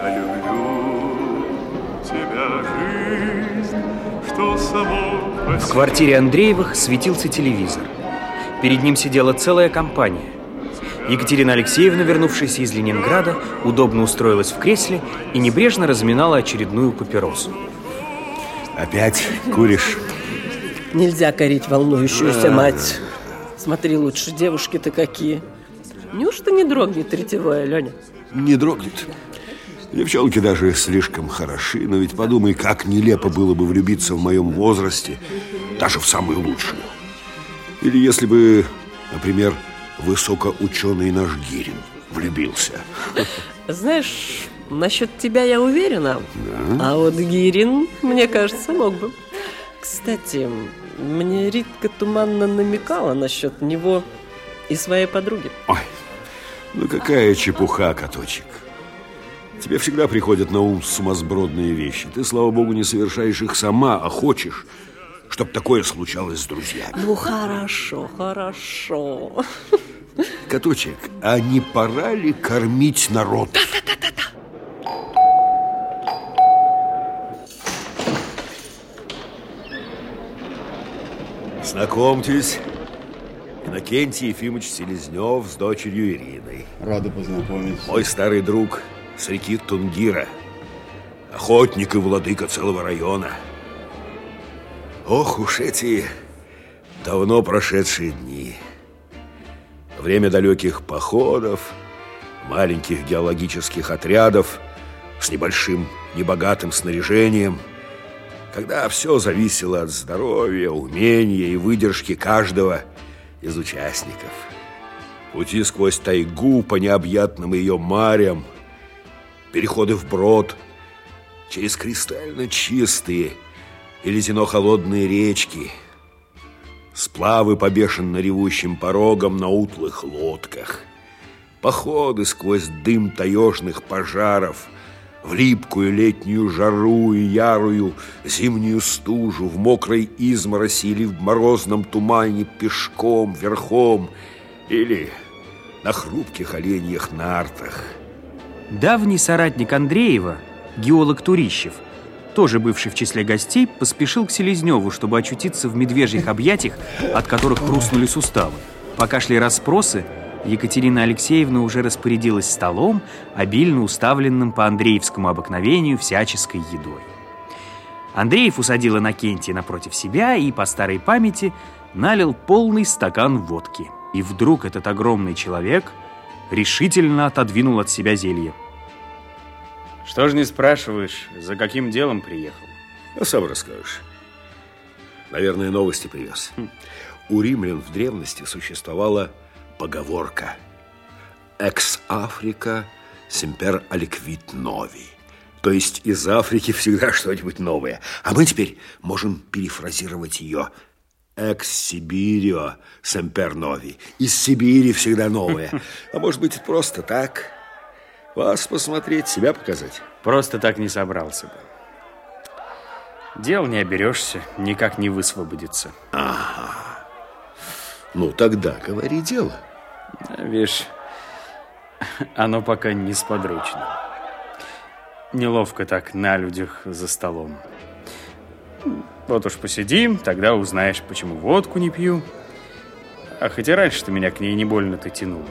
Я люблю тебя, жизнь, что само В квартире Андреевых светился телевизор. Перед ним сидела целая компания. Екатерина Алексеевна, вернувшаяся из Ленинграда, удобно устроилась в кресле и небрежно разминала очередную папиросу. Опять куришь? Нельзя корить волнующуюся мать. Смотри, лучше девушки-то какие. Неужто не дрогнет ретевая, Леня? Не дрогнет. Девчонки даже слишком хороши, но ведь подумай, как нелепо было бы влюбиться в моем возрасте, даже в самую лучшую. Или если бы, например, высокоученый наш Гирин влюбился. Знаешь, насчет тебя я уверена. А вот Гирин, мне кажется, мог бы. Кстати, мне Ритка туманно намекала насчет него и своей подруги. Ой, ну какая чепуха, каточек. Тебе всегда приходят на ум сумасбродные вещи. Ты, слава богу, не совершаешь их сама, а хочешь, чтобы такое случалось с друзьями. Ну, хорошо, хорошо. Каточек, а не пора ли кормить народ? Знакомьтесь, Иннокентий Ефимович Селезнев с дочерью Ириной. Рада познакомиться. Мой старый друг с реки Тунгира. Охотник и владыка целого района. Ох уж эти давно прошедшие дни. Время далеких походов, маленьких геологических отрядов с небольшим небогатым снаряжением, когда все зависело от здоровья, умения и выдержки каждого из участников. Пути сквозь тайгу по необъятным ее марям, переходы вброд, через кристально чистые и ледяно-холодные речки, сплавы по бешено ревущим порогам на утлых лодках, походы сквозь дым таежных пожаров – в липкую летнюю жару и ярую зимнюю стужу, в мокрой измороси или в морозном тумане пешком, верхом или на хрупких оленьих нартах. Давний соратник Андреева, геолог Турищев, тоже бывший в числе гостей, поспешил к Селезневу, чтобы очутиться в медвежьих объятиях, от которых хрустнули суставы. Пока шли расспросы, Екатерина Алексеевна уже распорядилась столом, обильно уставленным по Андреевскому обыкновению всяческой едой. Андреев усадил Иннокентия напротив себя и, по старой памяти, налил полный стакан водки. И вдруг этот огромный человек решительно отодвинул от себя зелье. Что ж не спрашиваешь, за каким делом приехал? А сам расскажешь. Наверное, новости привез. У римлян в древности существовала поговорка «Экс Африка семпер аликвит нови». То есть из Африки всегда что-нибудь новое. А мы теперь можем перефразировать ее «Экс Сибирио семпер нови». Из Сибири всегда новое. А может быть, просто так? Вас посмотреть, себя показать. Просто так не собрался бы. Дел не оберешься, никак не высвободиться. Ну, тогда говори дело. Видишь, оно пока не сподручно. Неловко так на людях за столом. Вот уж посидим, тогда узнаешь, почему водку не пью. А хотя раньше-то меня к ней не больно-то тянуло.